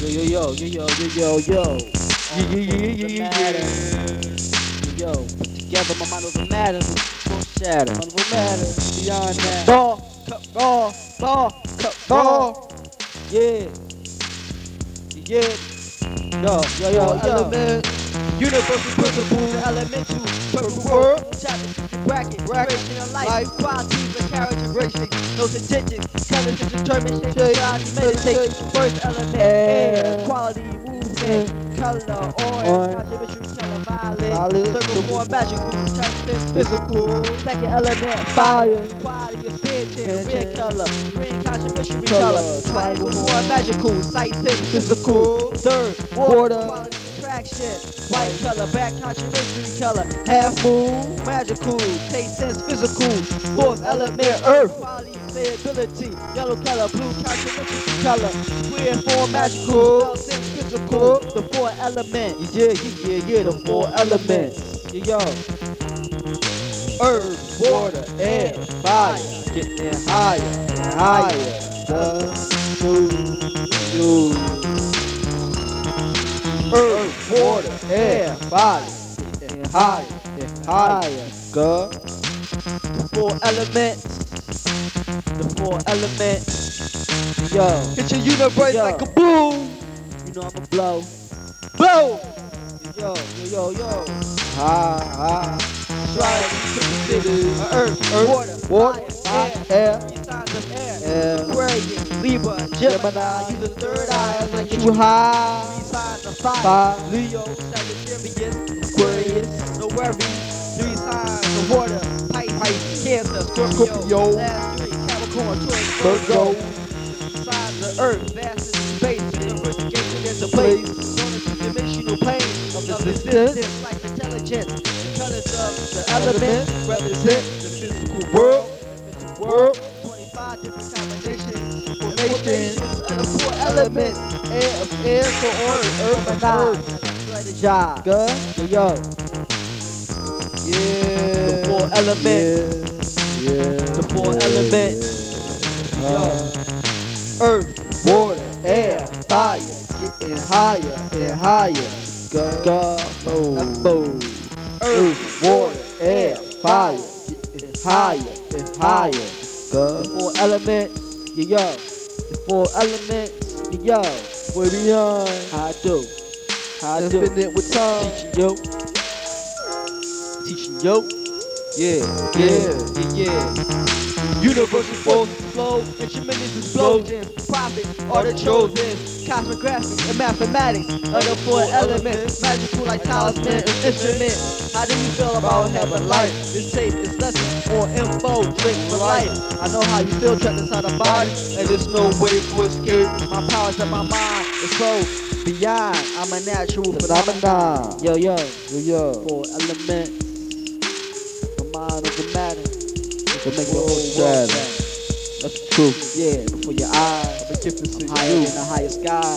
Yo, yo, yo, yo, yo, yo, yo, yo. Yeah, yeah, yeah, yeah, yeah, yeah. Yo, put together my mind over matter. Full shatter. Mind over matter. Beyond that. Ball, cup, ball, ball, cup, ball. Yeah. Yeah. Yo, yo, yo, yo. Element. Universal principles, elemental, purple world, chapter, bracket, creation of life, Life. qualities and characteristics, no statistics, colors and determination, shades, meditate, first element, air, quality, movement, color, orange, contribution, color, violet, circle, form, magical, touch, physical, second element, fire, quality, attention, red color, green, contribution, color, triangle, form, magical, sight, physical, third, water, quality, attraction, white color, back contradictory color, half moon, magical, taste sense, physical, fourth element, earth, quality, stability, yellow color, blue contradictory color, square form, magical, sense, physical, the four element, yeah, yeah, yeah, yeah, the four elements, yeah, yo, earth, water, air, fire, getting higher and higher, The two, you. Air, fire, And higher, and higher. Go. the four elements, the four elements, yo, Hit your universe Yo. like a boom. you know I'ma blow, Boom. yo, yo, yo, yo, slide to the city, earth, Earth, water, water, fire, air, air. signs of air, Air. Aquarius, Libra, Gemini, use the third eye, like Get you you high. Signs of fire. Fire. Leo, Sagittarius, Aquarius, no worries. Three signs of water. Pisces, Cancer, Scorpio. Scorpio. Last three, Capricorn, Taurus, Virgo. Signs of Earth, vast in space, universe engaging into place. Two-dimensional plane of the existence, like intelligence. The colors of the elements represent the physical world. World. 25 different combinations. Formations of the four elements. Air air, so earth, earth, and earth. The job. Good. Yo, yo. Yeah. The four elements. Yeah. yeah. The four elements. Uh, Earth, water, air, fire, getting higher and higher. Go, go, boom, boom. Earth, water, air, fire, getting higher and higher. Go, Four elements. Yo, yo. The four elements. Yo, yo. we're beyond. How I do? How I do? Infinite with time. Teaching you. Teaching you. Yeah, Yeah, yeah. yeah, yeah. Universal force flow, and tremendous explosions. Profit are the chosen. Cosmic graphics and mathematics are the four elements. Magical like talisman and instrument. How do you feel about heaven life? This tape is lesson or info, drink for life. I know how you feel trapped inside the body, and there's no way to escape. My powers of my mind is so beyond. I'm a natural. Phenomenon. Yo, yo. Yo, yo. Four elements. The mind of the matter. To make the Whoa, whole. That's the truth. Yeah, before your eyes. The difference in Higher than the higher sky.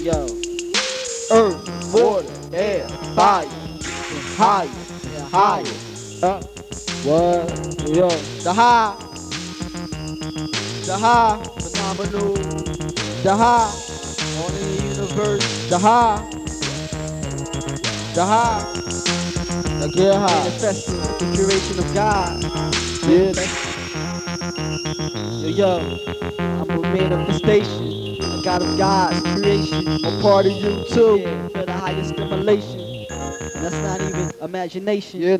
Yo. Earth, water, air, fire, higher, higher. Uh, what? Yo. The high. The high. Phenomenal. The high. On in the universe. The high. The high. Now get high. Manifesting the creation of God. Yeah, Yo, yo, I'm a manifestation, a God of God's creation. I'm part of you too. Feel the highest stimulation. That's not even imagination. Yeah,